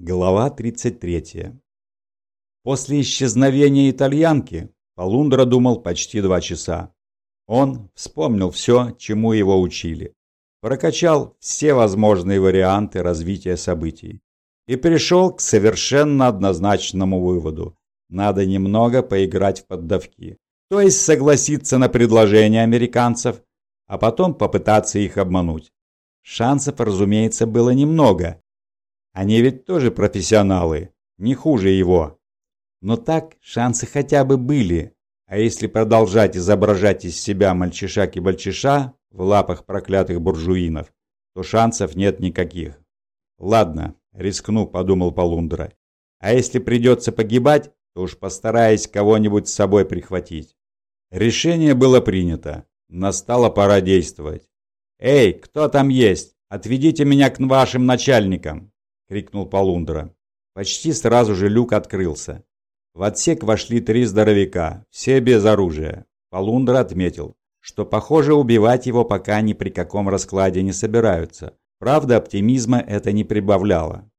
Глава 33. После исчезновения итальянки Полундра думал почти два часа. Он вспомнил все, чему его учили, прокачал все возможные варианты развития событий и пришел к совершенно однозначному выводу. Надо немного поиграть в поддавки, то есть согласиться на предложения американцев, а потом попытаться их обмануть. Шансов, разумеется, было немного, они ведь тоже профессионалы, не хуже его. Но так шансы хотя бы были. А если продолжать изображать из себя мальчишак и бальчиша в лапах проклятых буржуинов, то шансов нет никаких. Ладно, рискну, подумал Полундра. А если придется погибать, то уж постараюсь кого-нибудь с собой прихватить. Решение было принято. Настала пора действовать. «Эй, кто там есть? Отведите меня к вашим начальникам!» — крикнул Полундра. Почти сразу же люк открылся. В отсек вошли три здоровяка, все без оружия. Полундра отметил, что, похоже, убивать его пока ни при каком раскладе не собираются. Правда, оптимизма это не прибавляло.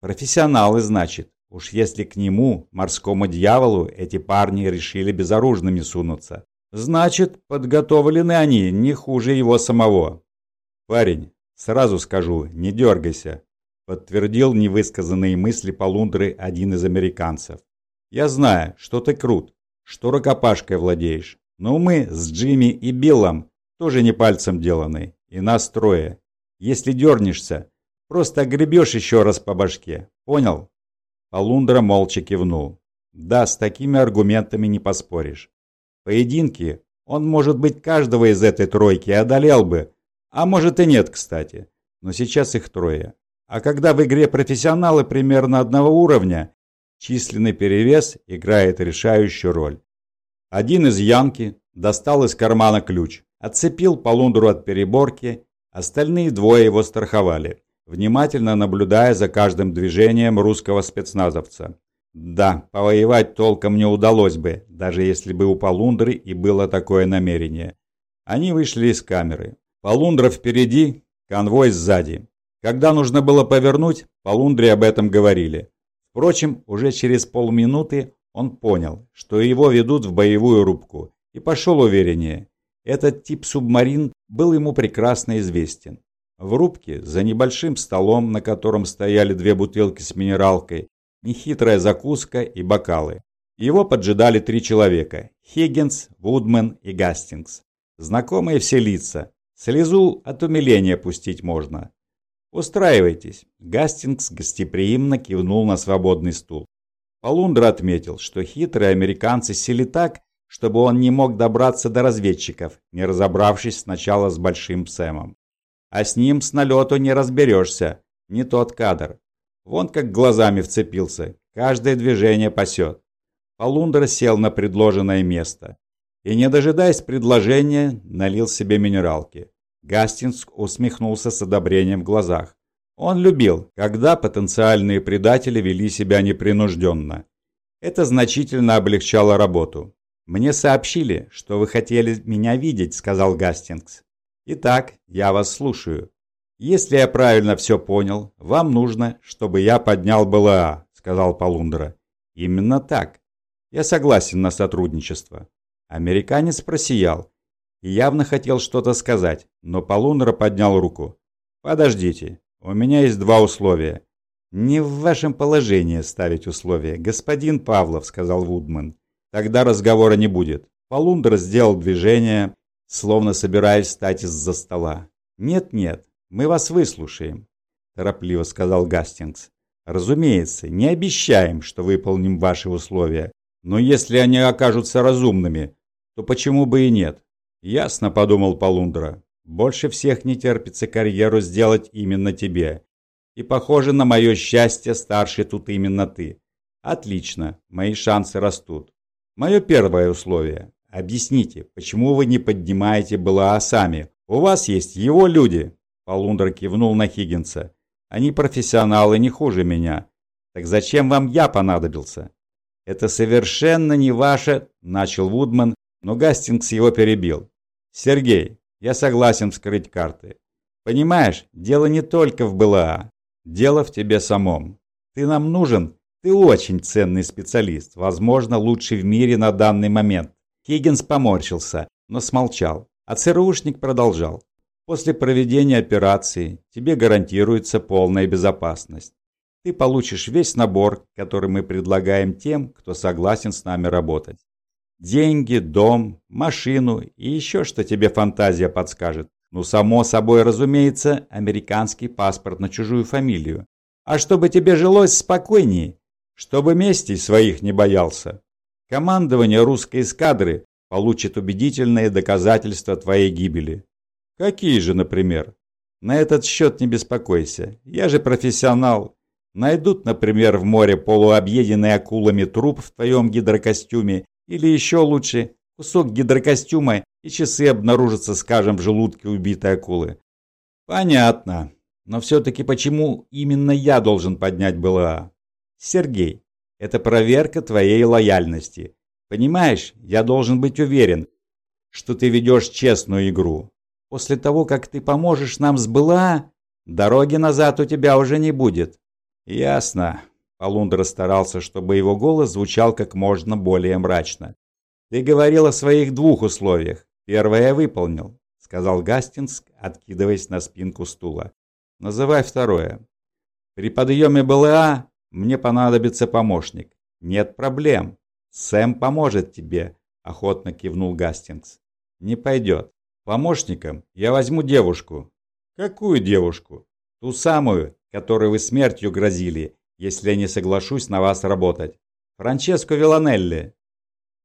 Профессионалы, значит. Уж если к нему, морскому дьяволу, эти парни решили безоружными сунуться. Значит, подготовлены они не хуже его самого. Парень, сразу скажу, не дергайся подтвердил невысказанные мысли Полундры один из американцев. «Я знаю, что ты крут, что рукопашкой владеешь, но мы с Джимми и Биллом тоже не пальцем деланы, и нас трое. Если дернешься, просто огребешь еще раз по башке, понял?» Полундра молча кивнул. «Да, с такими аргументами не поспоришь. Поединки он, может быть, каждого из этой тройки одолел бы, а может и нет, кстати. Но сейчас их трое. А когда в игре профессионалы примерно одного уровня, численный перевес играет решающую роль. Один из Янки достал из кармана ключ, отцепил полундру от переборки, остальные двое его страховали, внимательно наблюдая за каждым движением русского спецназовца. Да, повоевать толком не удалось бы, даже если бы у Полундры и было такое намерение. Они вышли из камеры. Полундра впереди, конвой сзади. Когда нужно было повернуть, по Лундре об этом говорили. Впрочем, уже через полминуты он понял, что его ведут в боевую рубку, и пошел увереннее. Этот тип субмарин был ему прекрасно известен. В рубке, за небольшим столом, на котором стояли две бутылки с минералкой, нехитрая закуска и бокалы. Его поджидали три человека – Хиггинс, Вудман и Гастингс. Знакомые все лица. Слезу от умиления пустить можно. «Устраивайтесь». Гастингс гостеприимно кивнул на свободный стул. Полундра отметил, что хитрые американцы сели так, чтобы он не мог добраться до разведчиков, не разобравшись сначала с Большим Сэмом. А с ним с налету не разберешься, не тот кадр. Вон как глазами вцепился, каждое движение пасет. Полундра сел на предложенное место и, не дожидаясь предложения, налил себе минералки. Гастингс усмехнулся с одобрением в глазах. Он любил, когда потенциальные предатели вели себя непринужденно. Это значительно облегчало работу. «Мне сообщили, что вы хотели меня видеть», — сказал Гастингс. «Итак, я вас слушаю. Если я правильно все понял, вам нужно, чтобы я поднял БЛА», — сказал Полундра. «Именно так. Я согласен на сотрудничество». Американец просиял и явно хотел что-то сказать, но Полунра поднял руку. «Подождите, у меня есть два условия». «Не в вашем положении ставить условия, господин Павлов», — сказал Вудман. «Тогда разговора не будет». Полундра сделал движение, словно собираясь встать из-за стола. «Нет-нет, мы вас выслушаем», — торопливо сказал Гастингс. «Разумеется, не обещаем, что выполним ваши условия, но если они окажутся разумными, то почему бы и нет? «Ясно», — подумал Полундра. «Больше всех не терпится карьеру сделать именно тебе. И, похоже, на мое счастье, старший тут именно ты. Отлично, мои шансы растут. Мое первое условие. Объясните, почему вы не поднимаете БЛА сами? У вас есть его люди». Полундра кивнул на Хиггинса. «Они профессионалы не хуже меня. Так зачем вам я понадобился?» «Это совершенно не ваше», — начал Вудман, но Гастингс его перебил. «Сергей, я согласен вскрыть карты. Понимаешь, дело не только в БЛА. Дело в тебе самом. Ты нам нужен, ты очень ценный специалист, возможно, лучший в мире на данный момент. Хиггинс поморщился, но смолчал, а ЦРУшник продолжал. После проведения операции тебе гарантируется полная безопасность. Ты получишь весь набор, который мы предлагаем тем, кто согласен с нами работать. Деньги, дом, машину и еще что тебе фантазия подскажет. Ну, само собой, разумеется, американский паспорт на чужую фамилию. А чтобы тебе жилось спокойнее, чтобы местей своих не боялся. Командование русской эскадры получит убедительные доказательства твоей гибели. Какие же, например? На этот счет не беспокойся. Я же профессионал. Найдут, например, в море полуобъеденный акулами труп в твоем гидрокостюме или еще лучше, кусок гидрокостюма и часы обнаружатся, скажем, в желудке убитой акулы. Понятно. Но все-таки почему именно я должен поднять БЛА? Сергей, это проверка твоей лояльности. Понимаешь, я должен быть уверен, что ты ведешь честную игру. После того, как ты поможешь нам с БЛА, дороги назад у тебя уже не будет. Ясно. Полундра старался, чтобы его голос звучал как можно более мрачно. «Ты говорил о своих двух условиях. Первое я выполнил», — сказал Гастингс, откидываясь на спинку стула. «Называй второе. При подъеме БЛА мне понадобится помощник. Нет проблем. Сэм поможет тебе», — охотно кивнул Гастингс. «Не пойдет. Помощником я возьму девушку». «Какую девушку?» «Ту самую, которой вы смертью грозили, если я не соглашусь на вас работать. Франческо Виланелли».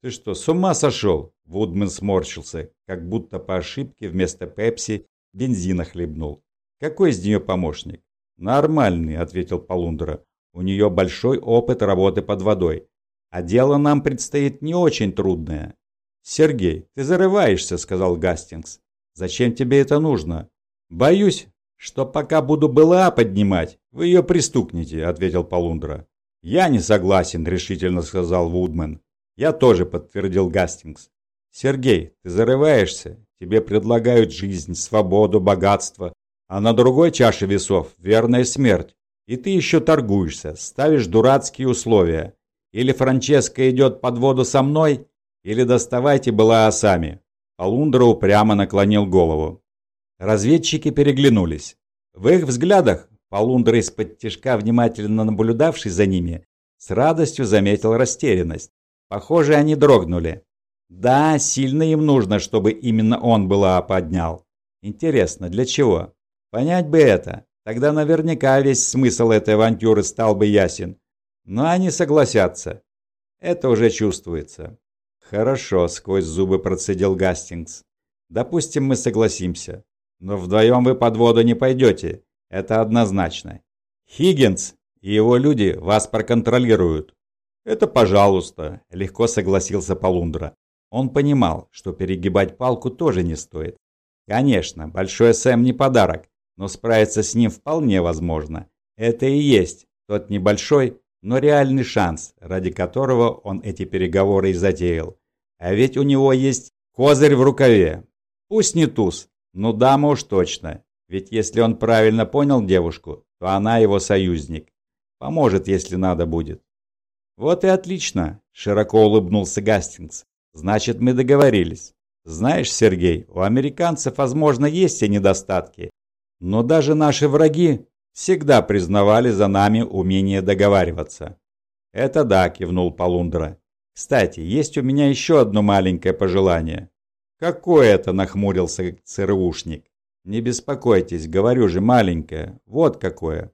«Ты что, с ума сошел?» Вудман сморщился, как будто по ошибке вместо пепси бензина хлебнул. «Какой из нее помощник?» «Нормальный», — ответил Полундра. «У нее большой опыт работы под водой. А дело нам предстоит не очень трудное». «Сергей, ты зарываешься», — сказал Гастингс. «Зачем тебе это нужно?» «Боюсь, что пока буду БЛА поднимать, вы ее пристукнете», — ответил Полундра. «Я не согласен», — решительно сказал Вудман. «Я тоже», — подтвердил Гастингс. «Сергей, ты зарываешься. Тебе предлагают жизнь, свободу, богатство. А на другой чаше весов — верная смерть. И ты еще торгуешься, ставишь дурацкие условия. Или Франческо идет под воду со мной, или доставайте была сами». Полундра упрямо наклонил голову. Разведчики переглянулись. В их взглядах Полундра из-под тяжка, внимательно наблюдавший за ними, с радостью заметил растерянность. Похоже, они дрогнули. Да, сильно им нужно, чтобы именно он была поднял. Интересно, для чего? Понять бы это. Тогда наверняка весь смысл этой авантюры стал бы ясен. Но они согласятся. Это уже чувствуется. Хорошо, сквозь зубы процедил Гастингс. Допустим, мы согласимся. Но вдвоем вы под воду не пойдете. Это однозначно. Хиггинс и его люди вас проконтролируют. Это пожалуйста, легко согласился Полундра. Он понимал, что перегибать палку тоже не стоит. Конечно, Большой Сэм не подарок, но справиться с ним вполне возможно. Это и есть тот небольшой, но реальный шанс, ради которого он эти переговоры и затеял. А ведь у него есть козырь в рукаве. Пусть не туз, ну дама уж точно. Ведь если он правильно понял девушку, то она его союзник. Поможет, если надо будет. Вот и отлично, широко улыбнулся Гастингс. Значит, мы договорились. Знаешь, Сергей, у американцев, возможно, есть и недостатки. Но даже наши враги всегда признавали за нами умение договариваться. Это да, кивнул Полундра. Кстати, есть у меня еще одно маленькое пожелание. «Какое это?» – нахмурился ЦРУшник. «Не беспокойтесь, говорю же, маленькое. Вот какое».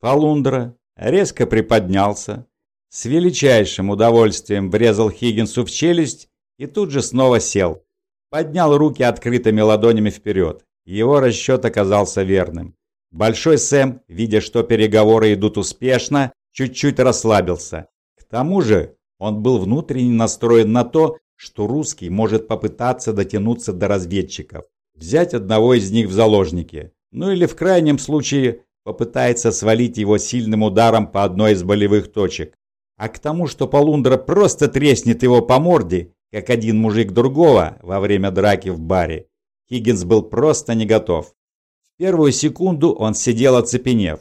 Полундра резко приподнялся, с величайшим удовольствием врезал Хиггинсу в челюсть и тут же снова сел. Поднял руки открытыми ладонями вперед. Его расчет оказался верным. Большой Сэм, видя, что переговоры идут успешно, чуть-чуть расслабился. К тому же он был внутренне настроен на то, что русский может попытаться дотянуться до разведчиков, взять одного из них в заложники, ну или в крайнем случае попытается свалить его сильным ударом по одной из болевых точек. А к тому, что Полундра просто треснет его по морде, как один мужик другого во время драки в баре, Хиггинс был просто не готов. В первую секунду он сидел оцепенев.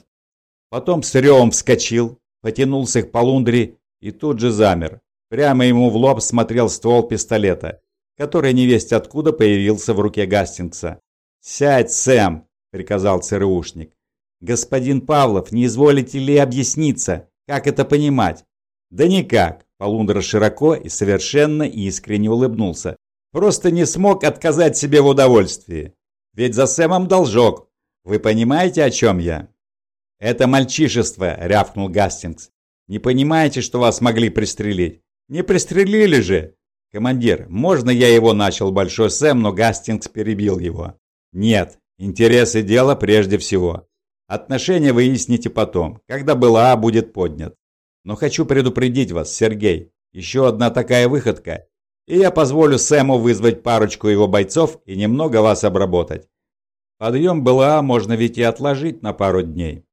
Потом с ревом вскочил, потянулся к полундре и тут же замер. Прямо ему в лоб смотрел ствол пистолета, который невесть откуда появился в руке Гастингса. «Сядь, Сэм!» – приказал ЦРУшник. «Господин Павлов, не изволите ли объясниться, как это понимать?» «Да никак!» – Полундра широко и совершенно искренне улыбнулся. «Просто не смог отказать себе в удовольствии. Ведь за Сэмом должок. Вы понимаете, о чем я?» «Это мальчишество!» – рявкнул Гастингс. «Не понимаете, что вас могли пристрелить? Не пристрелили же!» «Командир, можно я его начал, Большой Сэм, но Гастингс перебил его?» «Нет, интересы дела прежде всего. Отношения выясните потом, когда была будет поднят. Но хочу предупредить вас, Сергей, еще одна такая выходка, и я позволю Сэму вызвать парочку его бойцов и немного вас обработать. Подъем БЛА можно ведь и отложить на пару дней.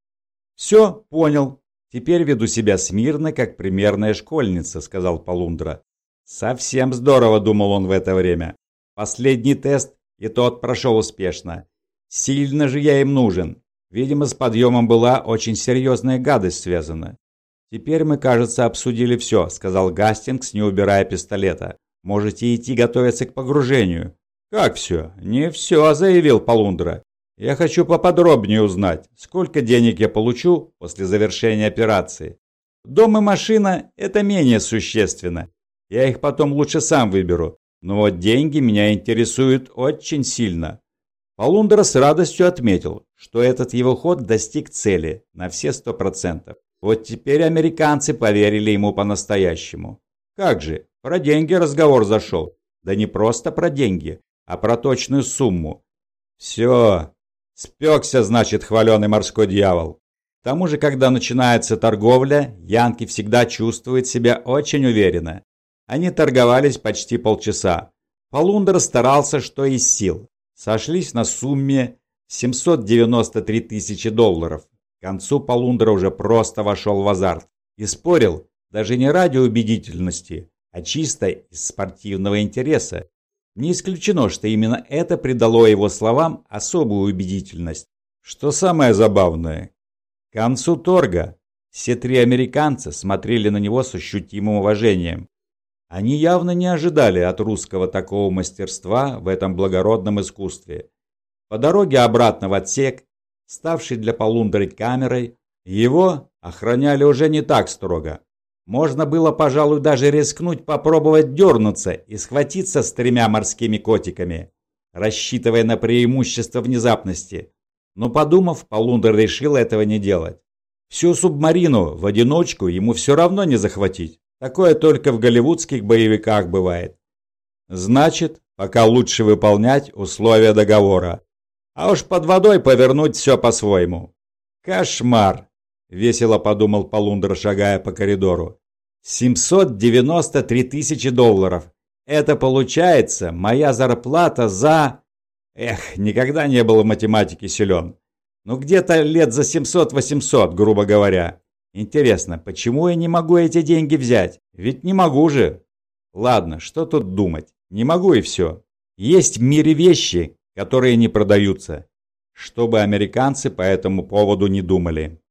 «Все, понял. Теперь веду себя смирно, как примерная школьница», — сказал Полундра. «Совсем здорово», — думал он в это время. «Последний тест, и тот прошел успешно. Сильно же я им нужен. Видимо, с подъемом была очень серьезная гадость связана». «Теперь мы, кажется, обсудили все», — сказал Гастингс, не убирая пистолета. «Можете идти готовиться к погружению». «Как все?» «Не все», — заявил Полундра. Я хочу поподробнее узнать, сколько денег я получу после завершения операции. Дом и машина – это менее существенно. Я их потом лучше сам выберу. Но вот деньги меня интересуют очень сильно. Полундра с радостью отметил, что этот его ход достиг цели на все сто процентов. Вот теперь американцы поверили ему по-настоящему. Как же, про деньги разговор зашел. Да не просто про деньги, а про точную сумму. Все, Спекся, значит, хваленый морской дьявол. К тому же, когда начинается торговля, Янки всегда чувствуют себя очень уверенно. Они торговались почти полчаса. Полундер старался, что из сил. Сошлись на сумме 793 тысячи долларов. К концу Полундра уже просто вошел в азарт. И спорил даже не ради убедительности, а чисто из спортивного интереса. Не исключено, что именно это придало его словам особую убедительность. Что самое забавное, к концу торга все три американца смотрели на него с ощутимым уважением. Они явно не ожидали от русского такого мастерства в этом благородном искусстве. По дороге обратно в отсек, ставший для полундры камерой, его охраняли уже не так строго. Можно было, пожалуй, даже рискнуть попробовать дернуться и схватиться с тремя морскими котиками, рассчитывая на преимущество внезапности. Но подумав, Полундер решил этого не делать. Всю субмарину в одиночку ему все равно не захватить. Такое только в голливудских боевиках бывает. Значит, пока лучше выполнять условия договора. А уж под водой повернуть все по-своему. Кошмар! Весело подумал Полундер, шагая по коридору. 793 тысячи долларов. Это получается моя зарплата за... Эх, никогда не был в математике силен. Ну где-то лет за 700-800, грубо говоря. Интересно, почему я не могу эти деньги взять? Ведь не могу же. Ладно, что тут думать? Не могу и все. Есть в мире вещи, которые не продаются. Чтобы американцы по этому поводу не думали.